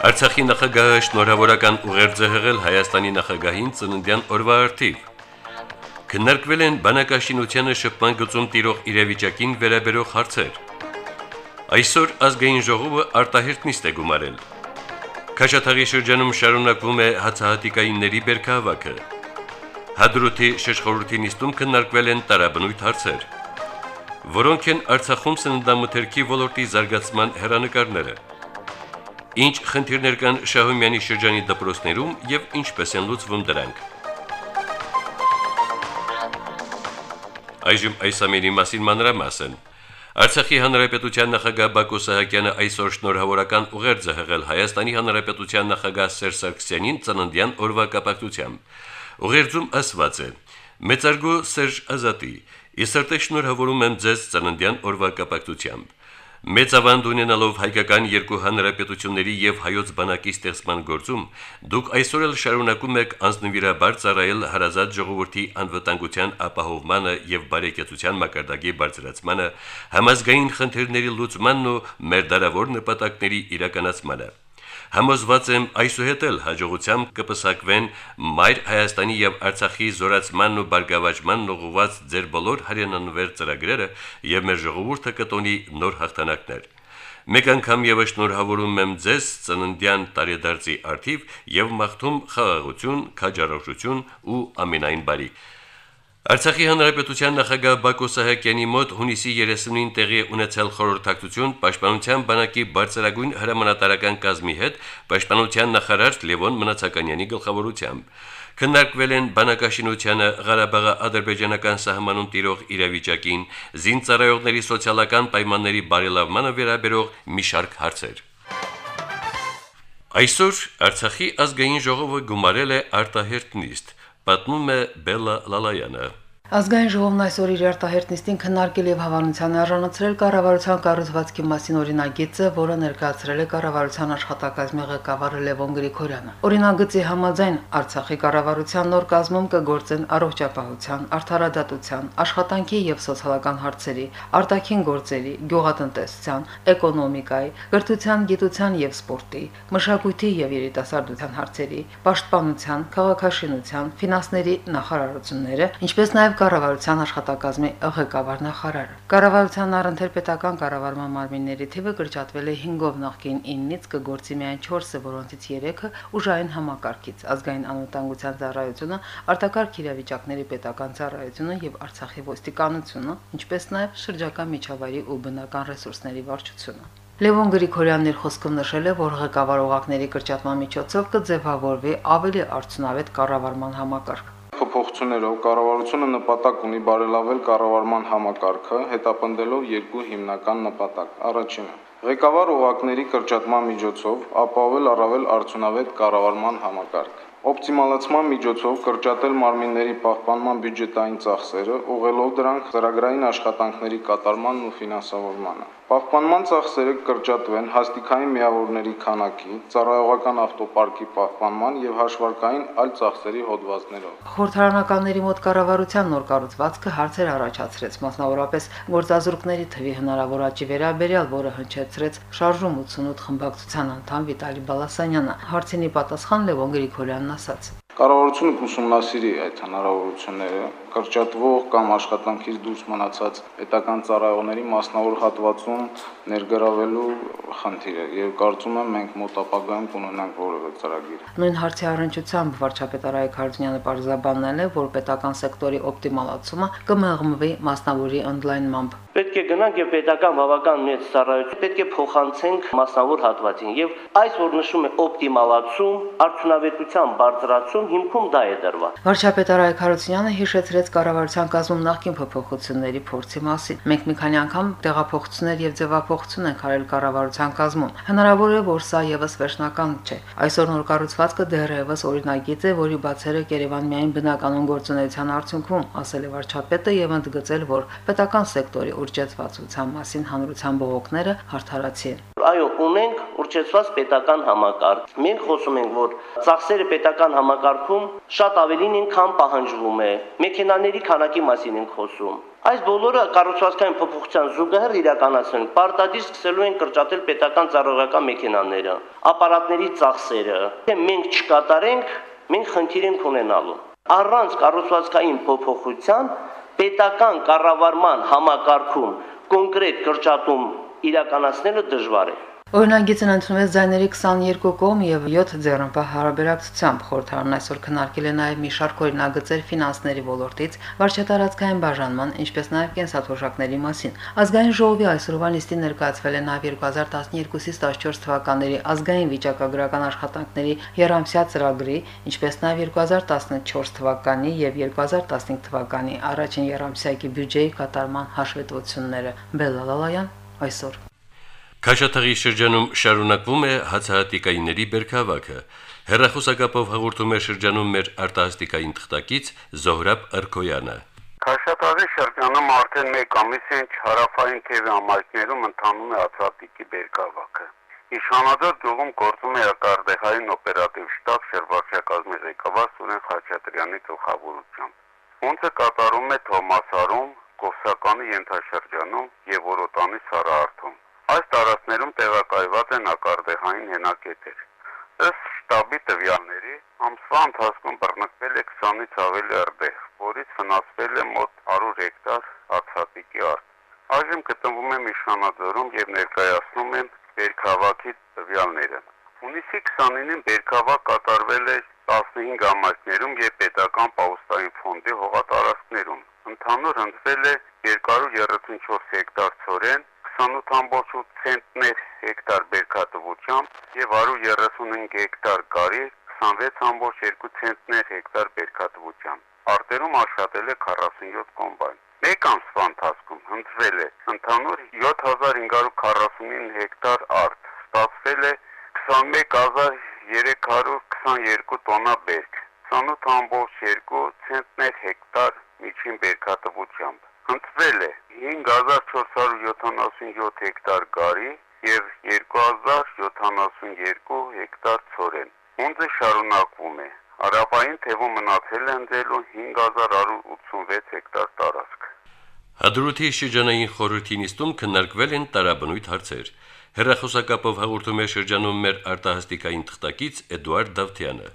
Արցախի նախագահը շնորհավորական ուղերձ է հղել Հայաստանի նախագահին ծննդյան օրվա արդիվ։ Քննարկվել են բանակաշինությանը շփման գծում տիրող իրավիճակին վերաբերող հարցեր։ Այսօր ազգային ժողովը արտահերտ նիստ է գումարել։ Քաշաթաղի շրջանում շարունակվում է հացահատիկայինների բերքահավաքը։ Հադրութի շեշխորհրդի նիստում քննարկվել են տարաբնույթ հարցեր որոնք են Արցախում սննդամթերքի ոլորտի զարգացման հերանեկարները։ Ինչ խնդիրներ կան Շահումյանի շրջանի դպրոցներում եւ ինչպես են լուծվում դրանք։ Այժմ այս ամենի մասին մանրամասն։ Արցախի հանրապետության նախագահ Բակո Սահակյանը այսօր շնորհավորական ուղերձ է հղել Հայաստանի հանրապետության նախագահ Սերժ Սարգսյանին ծննդյան օրվա կապակցությամբ։ Ուղերձում ասված է. Մեծարգո Սերժ Ազատի Ես սրտե շնորհավորում եմ ձեզ ծննդյան օրվա կապակցությամբ։ Մեծ ավանդ ունենալով հայկական երկու հանրապետությունների եւ հայոց բանակի ստեղծման գործում, դուք այսօր էլ շարունակում եք անձնվիրաբար ծառայել հարազատ ժողովրդի անվտանգության ապահովմանը եւ բարեկեցության մակարդակի բարձրացմանը, համազգային խնդիրների լուծմանն ու մեր դարավոր նպատակների իրականացմանը։ Համոզված եմ այսուհետ էլ հաջողությամբ կպսակվեն Մայր Հայաստանի եւ Արցախի զորացմանն ու բարգավաճմանն ուղղված ձեր բոլոր հարյանանվեր ծրագրերը եւ մեր ժողովուրդը կտոնի նոր հաղթանակներ։ Մեկ անգամ եւս շնորհավորում եմ ձեզ ծննդյան տարեդարձի արդիվ եւ մաղթում խաղաղություն, քաջարողություն ու ամենայն բարիք։ Արցախի հանրապետության նախագահ Բակո Սահակյանի մոտ հունիսի 30-ին տեղի ունեցել խորհրդակցություն Պաշտպանության բանակի բարձրագույն հրամանատարական կազմի հետ Պաշտպանության նախարար Լևոն Մնացականյանի գլխավորությամբ։ Քննարկվել են բանակաշինությանը Ղարաբաղի ադրբեջանական սահմանում տիրող իրավիճակին, զինծառայողների սոցիալական պայմանների բարելավմանը վերաբերող մի շարք հարցեր։ Այսօր Արցախի ազգային ժողովը գումարել է արտահերտ նիստ պատմում է Բելլա Լալայանը։ Ազգային ժողովն այսօր իր արտահերտ նիստին քննարկել եւ հավանության արժանացրել կառավարության կառուցվածքի մասին օրինագիծը, որը ներկայացրել է կառավարության աշխատակազմի ղեկավարը Լևոն Գրիգորյանը։ Օրինագծի համաձայն Արցախի կառավարության նոր կազմում կգործեն առողջապահության, արդարադատության, աշխատանքի եւ սոցիալական հարցերի, արտաքին գործերի, գյուղատնտեսության, էկոնոմիկայի, կրթության, գիտության եւ սպորտի, մշակույթի եւ երիտասարդության հարցերի, պաշտպանության, քաղաքաշինության, ֆինանսների նախարարությունները, ինչպես նաեւ կառավարության աշխատակազմի ղեկավար նախարարը։ Կառավարության առընթերպետական կառավարման մարմինների թիվը կրճատվել է 5-ով նախկին 9-ից կգործի միայն 4-ը, որոնցից 3-ը ուժային համակարգից՝ ազգային անվտանգության ծառայությունը, արտակարգ իրավիճակների պետական ծառայությունը եւ Արցախի ոստիկանությունը, ինչպես նաեւ շրջակա միջավայրի ու բնական ռեսուրսների վարչությունը։ Լևոն Գրիգորյանն իր խոսքում նշել է, որ ղեկավար օղակների կրճատման միջոցով կձևավորվի ավելի արդյունավետ կառավարման համակարգ փոփոխություններով կառավարությունը նպատակ ունի բարելավել կառավարման համակարգը, հետապնդելով երկու հիմնական նպատակ։ Առաջինը՝ ղեկավար օղակների կրճատման միջոցով ապահովել առավել արդյունավետ կառավարման համակարգ։ Օպտիմալացման միջոցով կրճատել մարմինների պահպանման բյուջետային ծախսերը, ուղղելով դրանք ծրագրային աշխատանքների կատարմանն ու ֆինանսավորմանը։ Պահպանման ծախսերը կրճատվեն հաստիկային միավորների քանակի, ծառայողական ավտոպարկի պահպանման եւ հաշվարկային այլ ծախսերի հոդվածներով։ Խորհրդարանականների մոտ կառավարության նոր կառուցվածքը հարցեր առաջացրեց, մասնավորապես գործազուրկների թվի հնարավոր աճի վերաբերյալ, որը հնչեցրեց շարժում 88 խմբակցության անդամ Վիտալի Բալասանյանը։ Հարցինի պատասխան Լևոն Գրիգորյանն ասաց. Կառավարությունը կուսումնասիրի այդ հնարավորությունները, կրճատվող կամ աշխատանքից դուրս մնացած պետական ծառայողների մասնավոր հատվածում ներգրավելու խնդիրը եւ կարծում եմ մենք մոտ ապագայում կունենանք որևէ ծրագիր։ Նույն հարցի առնչությամբ վարչապետ Արայք Հարությունյանը պարզաբանել է, որ պետական սեկտորի օպտիմալացումը կմեղմվի մասնավորի ընդլայնմամբ։ Պետք է գնանք եւ պետական բավական մեծ ծառայություն պետք է փոխանցենք մասնավոր հատվածին եւ այս որ նշում է օպտիմալացում, արդյունավետության բարձրացում, հիմքում դա է դրված։ Վարչապետ Արայք Հարությունյանը հիշեցրեց զեկույցրեց կառավարության կազմում նախկին փոփոխությունների փորձի մասին։ Մենք մի քանի անգամ տեղափոխություններ եւ ձևափոխություն ենք արել կառավարության կազմում։ Հնարավոր է, որ սա եւս վերջնական չէ։ Այսօր նոր կառուցվածքը դեռևս օրինագիծ է, որի բացերը Երևան միայն բնականon գործունեության արդյունքում, ասել է վարչապետը եւ ընդգծել, որ պետական սեկտորի ուրճեցվածության մասին հանրության բողոքները հարթարացի են։ Այո, ունենք ուրճեցված պետական համակարգ։ Մենք խոսում ենք, որ ծախսերը պետական համակարգում շատ ավելին են, քան պահանջվում է։ Մեքենաների քանակի մասին ենք խոսում։ Այս բոլորը կառուցվածքային փոփոխության զուգահեռ իրականացնեն։ Պարտադիր սկսելու են կրճատել պետական ծառայական մեքենաները, ապարատների ծախսերը։ Թե մենք չկատարենք, մենք խնդիր ենք ունենալու։ Առանց կառուցվածքային փոփոխության պետական կառավարման համակարգում կոնկրետ կրճատում իրականացնելը դժվար է։ Օրինագիծն ընդունվեց ձայների 22 կողմ եւ 7 ձեռնպահ հարաբերակցությամբ խորհրդարան այսօր քննարկել է նաեւ մի շարք օրինագծեր ֆինանսների ոլորտից, վարչատարածքային բաժանման, ինչպես նաեւ կենսաթոշակների մասին։ Ազգային ժողովի այսօրվա նիստին ներկայացվել է նաեւ 2012-ից 14 թվականների ազգային վիճակագրական աշխատանքների երամսյա ծրագրի, ինչպես նաեւ 2014 թվականի եւ 2015 թվականի առաջին երամսյակի բյուջեի կատարման հաշվետվությունները։ Բելալալայան այսօր Քաշաթաղի շրջանում շարունակվում է հացահատիկայինների բերքավակը։ Հերրախոսակապով հաղորդում է շրջանում մեր արտահաստիկային թղթակից Զոհրաբ Արքոյանը։ Քաշաթաղի շրջանում արդեն 1 ամիս են հարավային քևի համայնքներում ընթանում է հացահատիկի բերքավակը։ Իշխանադար գյուղում գործում է ակարդեհային օպերատիվ շտաբ շրջակազմի ղեկավար Սուրեն Խաչատրյանի գլխավորությամբ։ Ունցը կատարում է Թոմասարում, Կովսականի ենթաշրջանում եւ Որոտանի Սարահարթում։ Այս տարածքներում տեղակայված են ակարդեհային հենակետեր։ Ըստ շտաբի տվյալների, ամսվա ընթացքում բռնկվել է 20-ից ավելի արդեղ, որից վնասվել է մոտ 100 հեկտար հացատիկի արտ։ Այժմ գտնվում եմ Իշխանաձորում եւ ներկայացնում եմ Բերքավակի տվյալները։ Հունիսի 29-ին Բերքավակ կատարվել է 15 համայնքներում եւ պետական պաուստային ֆոնդի հողատարածքներում։ Ընդհանուր հնդվել է 234 հեկտար ծորեն, 28.8 ցենտներ հեկտար բերքատվությամբ եւ 135 հեկտար գարի 26.2 ցենտներ հեկտար բերքատվությամբ։ Արտերում աշխատել է 47 կոմբայն։ Մեկ ամսվա ընթացքում հնդվել է ընդհանուր 7549 հեկտար արտ, ստացվել է 21322 տոննա բերք, 28.2 ցենտներ հեկտար միջին բերքատվությամբ Հնդվել է 5477 հեկտար գարի եւ 2072 հեկտար ծորեն։ Ունձը շարունակվում է։ Հարավային թևում մնացել է ընձելու 5186 հեկտար տարածք։ Հադրութի շրջանային խորհրդի նիստում քննարկվել են տարաբնույթ հարցեր։ Հերրախոսակապով հաղորդում է շրջանում մեր արտահաստիկային թղթակից Էդուարդ Դավթյանը։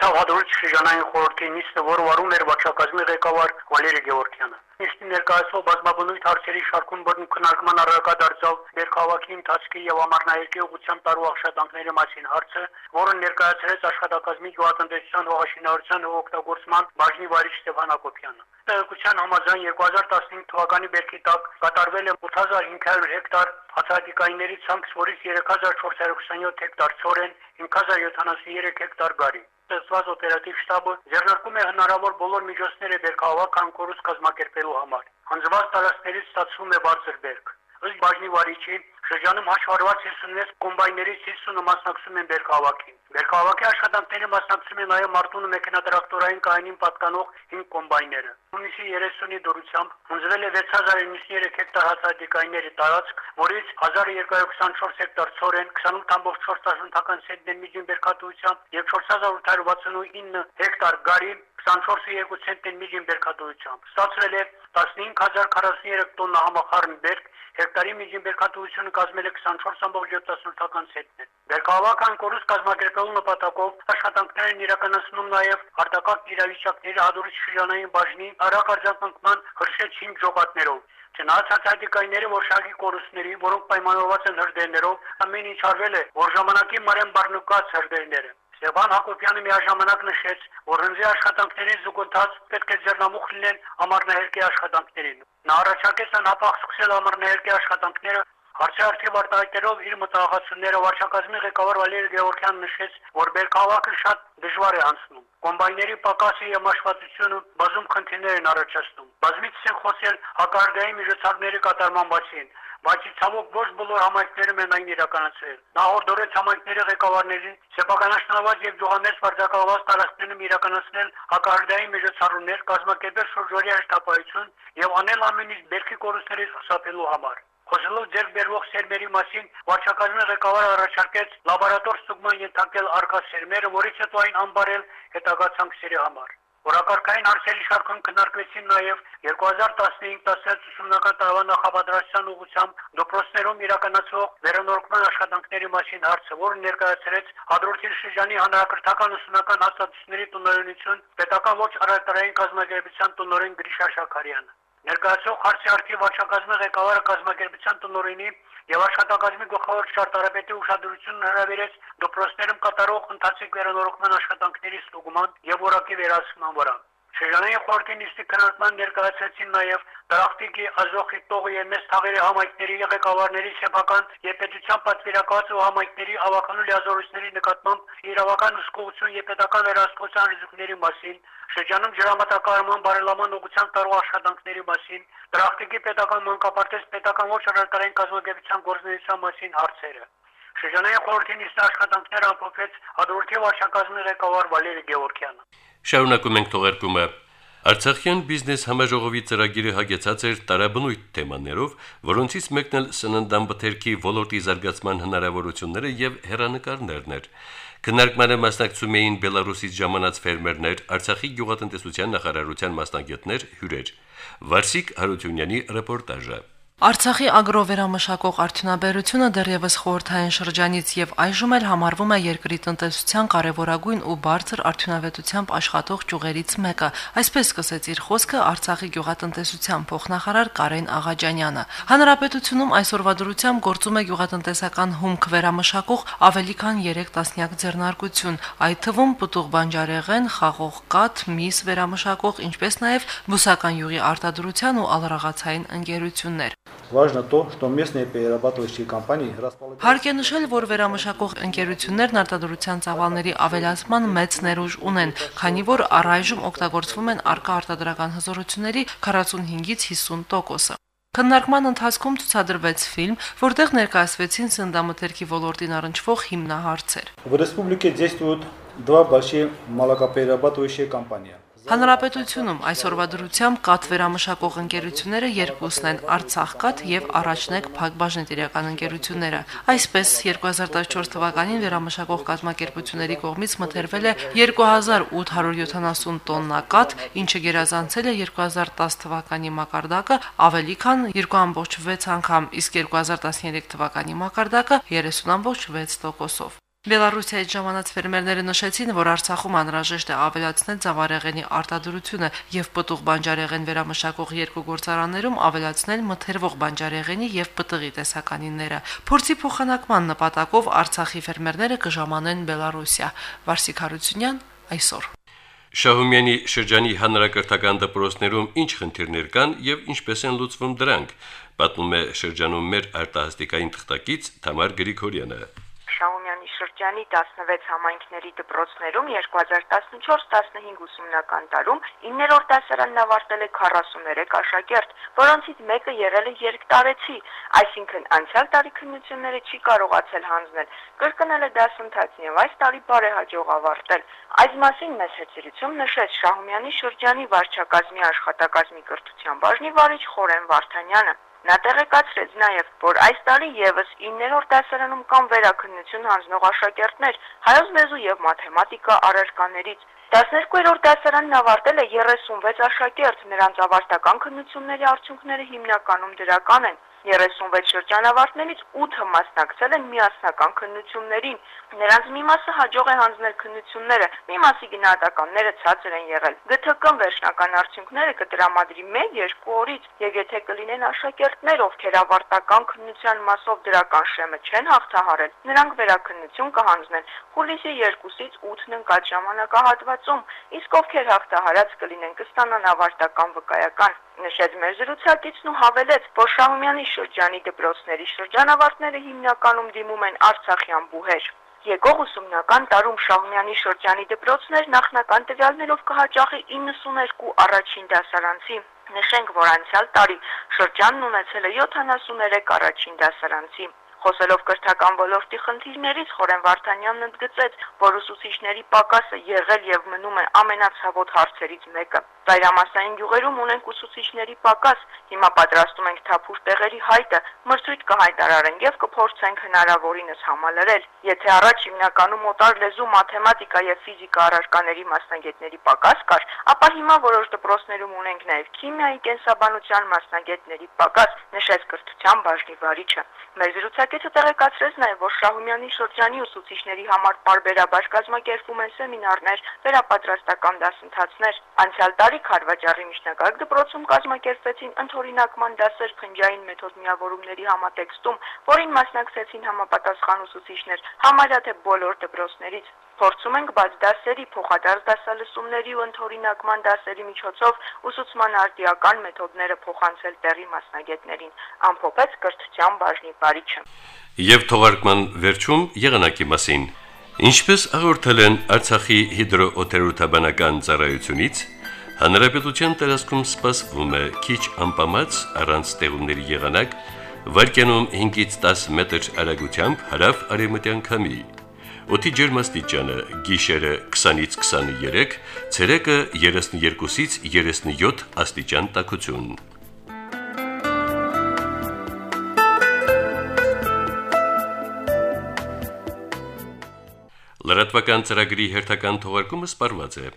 Կայացավ հադրութի շրջանային խորհրդի նիստը, որը վարում էր վարչակազմի ղեկավար Վալերի Գևորգյանը։ Նիստի ներկայացվող բազմաբնույթ հարցերի շարքում բռնում քննարկման առարկադարձավ Բերքահավաքի ընթացքի եւ ամառնահերկի ուղղությամբ տարու աշխատանքների մասին հարցը, որը ներկայացրեց աշխատակազմի գյուղատնտեսության հողաշինարարության ու օգտագործման բաժնի վարիչ Ստեփան Հակոբյանը։ Տեղեկության համաձայն 2015 թվականի բերքի տակ կատարվել է 8500 հեկտար հացադիկայինների ցանց, որից 3427 հեկտար ծորեն, 5073 հեկտար գարի ստեղծված օպերատիվ շտաբը ձեռնարկում է հնարավոր բոլոր միջոցները բերքահավաք անկորուս կազմակերպելու համար։ Հանձված տարածքներից ստացվում է բարձր բերք։ Ըստ բաժնի վարիչի Շրջանում հաշվառված 56 կոմբայներից 50-ը մասնակցում են բերքահավաքին։ Բերքահավաքի աշխատանքների մասնակցում են նաև Մարտունու մեքենատրակտորային կայանին պատկանող 5 կոմբայները։ Հունիսի 30-ի դուրսությամբ հունձվել է 6093 հեկտար հացադիկայինների տարածք, որից 1224 հեկտար ծորեն, 28.4 ցենտներ միջին բերքատվությամբ եւ 4869 հեկտար գարի 24.2 ցենտներ միջին բերքատվությամբ։ Ստացվել է 15043 տոննա համախառն բերք, հեկտարի միջին բերքատվությունը կազմել է 24.78 ցենտներ։ Բերքահավաքան կորուս կազմակերպելու նպատակով աշխատանքներ են իրականացնում նաև արտակարգ իրավիճակների հադրուց շրջանային բաժնի արակարձակման հրշեջ 5 ժողատներով։ Չնայած հացադիկայինների որշակի կորուստների, որոնք պայմանավորված են հրդեհներով, ամեն ինչ արվել է, որ ժամանակի մարեն բառնուկած հրդեհները։ Ստեփան Հակոբյանը միաժամանակ նշեց, որ հնձի աշխատանքների զուգընթաց պետք է ձեռնամուխ լինեն ամառնահերկի աշխատանքներին։ Նա առաջարկեց անհապաղ սկսել ամառնահերկի աշխատանքները Հարցի արդի վարտահայտելով իր մտահղացումները վարչակազմի ղեկավար Վալերի Գևորգյան նշեց, որ Բերքահավաքը շատ դժվար է անցնում։ Կոմբայների պակասը եւ մաշվածությունը բազում խնդիրներ են առաջացնում։ Բազմիցս են խոսել հակարդային միջոցառումների կատարման մասին, բայց ցավոք ոչ բոլոր համայնքներում են այն իրականացրել։ Նախորդ օրեց համայնքների ղեկավարներին սեփականաշնորհված եւ ջոհանես վարձակալված տարածքներում իրականացնել հակահարդային միջոցառումներ, կազմակերպել շրջօրյա հաշտապայություն եւ անել ամեն ինչ բերքի կորուստներից խուսափելու համար։ Խոսելով ձեր բերվող սերմերի մասին, վարչակազմի ղեկավարը առաջարկեց լաբորատոր ստուգման ենթարկել արկա սերմերը, որից հետո այն անբարել հետագա ցանքերի համար։ Որակարգային հարցերի շարքում քննարկվեցին նաև 2015-16 ուսումնական տարվա նախապատրաստության ուղղությամբ դպրոցներում իրականացվող վերանորոգման աշխատանքների մասին հարցը, որը ներկայացրեց Հադրութի շրջանի հանրակրթական ուսումնական հաստատությունների տնօրինություն պետական ոչ առևտրային կազմակերպության տնօրեն Գրիշա Շաքարյանը։ Ներկայացող հարցի արդի վարչակազմի ղեկավարը կազմակերպության տնօրինի եւ աշխատակազմի գլխավոր ճարտարապետի ուշադրությունն հրավիրեց դպրոցներում կատարող ընթացիկ վերանորոգման աշխատանքների ստուգման եւ որակի վերահսկման վրա։ Շրջանային խորհրդի նիստի քննարկման ներկայացրեցին նաև Դրախտիկի Ազոխի տողի եւ մեծ թաղերի համայնքների ղեկավարների սեփական եւ պետության պատվիրակված ու համայնքների ավականու լիազորությունների նկատմամբ իրավական ուսկողություն եւ պետական վերահսկողության ռիզիկների մասին, շրջանում ջրամատակարարման բարելավման ուղղությամբ տարող աշխատանքների մասին, Դրախտիկի պետական մանկապարտեզ պետական ոչ առարկային կազմակերպության գործունեության մասին հարցերը։ Շրջանային խորհրդի նիստի աշխատանքները ամփոփեց Հադրութի վարչակազմի ղեկավար Վալերի Գևորգյանը։ Շարունակում ենք թողարկումը։ Արցախյան բիզնես համաժողովի ծրագիրը հագեցած էր տարաբնույթ թեմաներով, որոնցից մեկն էլ սննդամբթերքի ոլորտի զարգացման հնարավորությունները եւ հերանեկարներն էր։ Քննարկմանը մասնակցում էին Բելարուսից ժամանած ֆերմերներ, Արցախի գյուղատնտեսության նախարարության մասնագետներ, հյուրեր։ Վարսիկ Հարությունյանի ռեպորտաժը։ Արցախի ագրովերամշակող արդյունաբերությունը դեռևս խորհրդային շրջանից եւ այժմ էլ համարվում է երկրի տնտեսության կարևորագույն ու բարձր արդյունավետությամբ աշխատող ճյուղերից մեկը։ Այսպես սկսեց իր խոսքը Արցախի գյուղատնտեսության փոխնախարար Կարեն Աղաջանյանը։ Հանրապետությունում այսօրվա դրությամբ գործում է գյուղատնտեսական հումք վերամշակող ավելի քան 3 տասնյակ ձեռնարկություն, այդ թվում պտուղ բանջարեղեն, խաղող կաթ, միս վերամշակող, ինչպես նաեւ բուսական յուղի արտադրության ու ալրաղացային ընկերություններ։ Важно то, что местные перерабатывающие компании располагают Հարկ է նշել, որ վերամշակող ընկերություններն արտադրության ծավալների ավելացման մեծ ներուժ ունեն, քանի որ առայժմ օգտագործվում են արկա արտադրական հզորությունների 45-ից 50%-ը։ Քննարկման ընթացքում ցուցադրվեց ֆիլմ, որտեղ ներկայացվեցին սննդամթերքի ոլորտին առնչվող հիմնահարցեր։ В республике действуют два большие молокоперерабатывающие компании. Հանրապետությունում այսօրվա դրությամբ կաթ վերամշակող ընկերությունները երկուսն են Արցախ կաթ եւ Առաջնեկ Փակbaşնետիրական ընկերությունները։ Այսպես 2014 թվականին վերամշակող կազմակերպությունների կողմից մթերվել է 2870 տոննա կաթ, ինչը գերազանցել է 2010 թվականի մակարդակը ավելի քան 2.6 անգամ, իսկ 2013 թվականի մակարդակը 30.6%-ով։ Բելարուսիայից ժամանած ֆերմերները նշեցին, որ Արցախում անհրաժեշտ է ավելացնել ծավալեղենի արտադրությունը եւ պտուղ բանջարեղեն վերամշակող երկու գործարաններում ավելացնել մթերվող բանջարեղենի եւ պտղի տեսականինները։ Փորձի փոխանակման նպատակով Արցախի ֆերմերները կժամանեն Բելարուսիա։ Վարսիկ Հարությունյան այսօր Շահումյանի շրջանի հանրակրթական դպրոցներում ինչ խնդիրներ կան եւ ինչպես են լուծվում դրանք, պատմում է շրջանում մեր արտահասթիկային թղթակից Թամար Գրիգորյանը։ Շրջանի 16 համայնքների դպրոցներում 2014-15 ուսումնական տարում 9-րդ դասարանն ավարտել է 43 աշակերտ, որոնցից մեկը եղել է երկտարեցի, այսինքն անցյալ տարի քննությունները չի կարողացել հանձնել, կրկնել է դասընթացն եւ այս տարի բարեհաջող ավարտել։ Այս մասին մեծ հեծիրություն նշեց Շահումյանի շրջանի վարչակազմի աշխատակազմի կրթության բաժնի վարիչ Խորեն Վարդանյանը։ Նա տեղեկացրեց նաև, որ այս տարի եւս 9-րդ դասարանում կան վերաքննություն հանձնող աշակերտներ հայոց լեզու եւ մաթեմատիկա առարկաներից։ 12-րդ դասարանն ավարտել է 36 աշակերտ, նրանց ավարտական քննությունների արդյունքները հիմնականում դրական են։ 36 շրջանավարտներից 8-ը մասնակցել են միասնական քննություններին։ Նրանց մի մասը հաջող է հանձնել քննությունները, մի մասի գնահատականները ցածր են եղել։ ԳԹԿ վերջնական արդյունքները կտրամադրի 1-2 օրից, եւ եթե կլինեն աշակերտներ, ովքեր ավարտական քննության մասով դրական շեմը չեն հաղթահարել, նրանք վերաքննություն կհանձնեն հուլիսի 2-ից 8-ն ընկած ժամանակահատվածում, իսկ ովքեր հաղթահարած կլինեն կստանան ավարտական վկայական։ նշեց մեր զրուցակիցն ու հավելեց, որ Շահումյանի շրջանի դպրոցների շրջանավարտները հիմնականում դիմում են Արցախյան բուհեր։ Եկող ուսումնական տարում Շահումյանի շրջանի դպրոցներ նախնական տվյալներով կհաճախի 92 առաջին դասարանցի։ Նշենք, որ անցյալ տարի շրջանն ունեցել է 73 առաջին դասարանցի։ Խոսելով կրթական ոլորտի խնդիրներից Խորեն Վարդանյանն ընդգծեց, որ ուսուցիչների պակասը եղել եւ մնում է ամենացավոտ հարցերից մեկը։ Ծայրամասային յուղերում ունենք ուսուցիչների պակաս, հիմա պատրաստում ենք թափուր տեղերի հայտը, մրցույթ կհայտարարենք եւ կփորձենք հնարավորինս համալրել։ Եթե առաջ հիմնականում օտար լեզու, մաթեմատիկա եւ ֆիզիկա առարկաների մասնագետների պակաս կար, ապա հիմա որոշ դպրոցներում ունենք նաեւ քիմիայի, կենսաբանության մասնագետների պակաս, նշեց կրթության բաժնի վարիչը։ Մեր զրուցակիցը տեղեկացրեց նաեւ, որ Շահումյանի շրջանի ուսուցիչների համար բարբերաբար կազմակերպվում են սեմինարներ, վերապատրաստական դասընթացներ։ Անցյալ տարի Խարվաճարի միջնակարգ դպրոցում կազմակերպվեցին ընդօրինակման դասեր փնջային մեթոդ միավորումների համատեքստում, որին մասնակցեցին համապատասխան ուսուցիչներ համարյա թե բոլոր դպրոցներից։ Փորձում ենք բաց դասերի, փոխադարձ դասալսումների ու ընդօրինակման դասերի միջոցով ուսուցման արտիական մեթոդները փոխանցել տեղի մասնագետներին, ամփոփեց կրթության բաժնի բարիչը։ Եվ թողարկման վերջում եղանակի մասին։ Ինչպես հաղորդել են Արցախի հիդրոօթերոթաբանական ծառայությունից, Հանրապետության տարածքում սպասվում է քիչ անպամած առանց տեղումների եղանակ, վարկյանում 5-ից 10 մետր արագությամբ հարավ արևմտյան քամի։ Օդի ջերմաստիճանը՝ գիշերը 20-ից 23, ցերեկը 32-ից 37 աստիճան տաքություն։ Լրատվական ծրագրի հերթական թողարկումը սպարված է։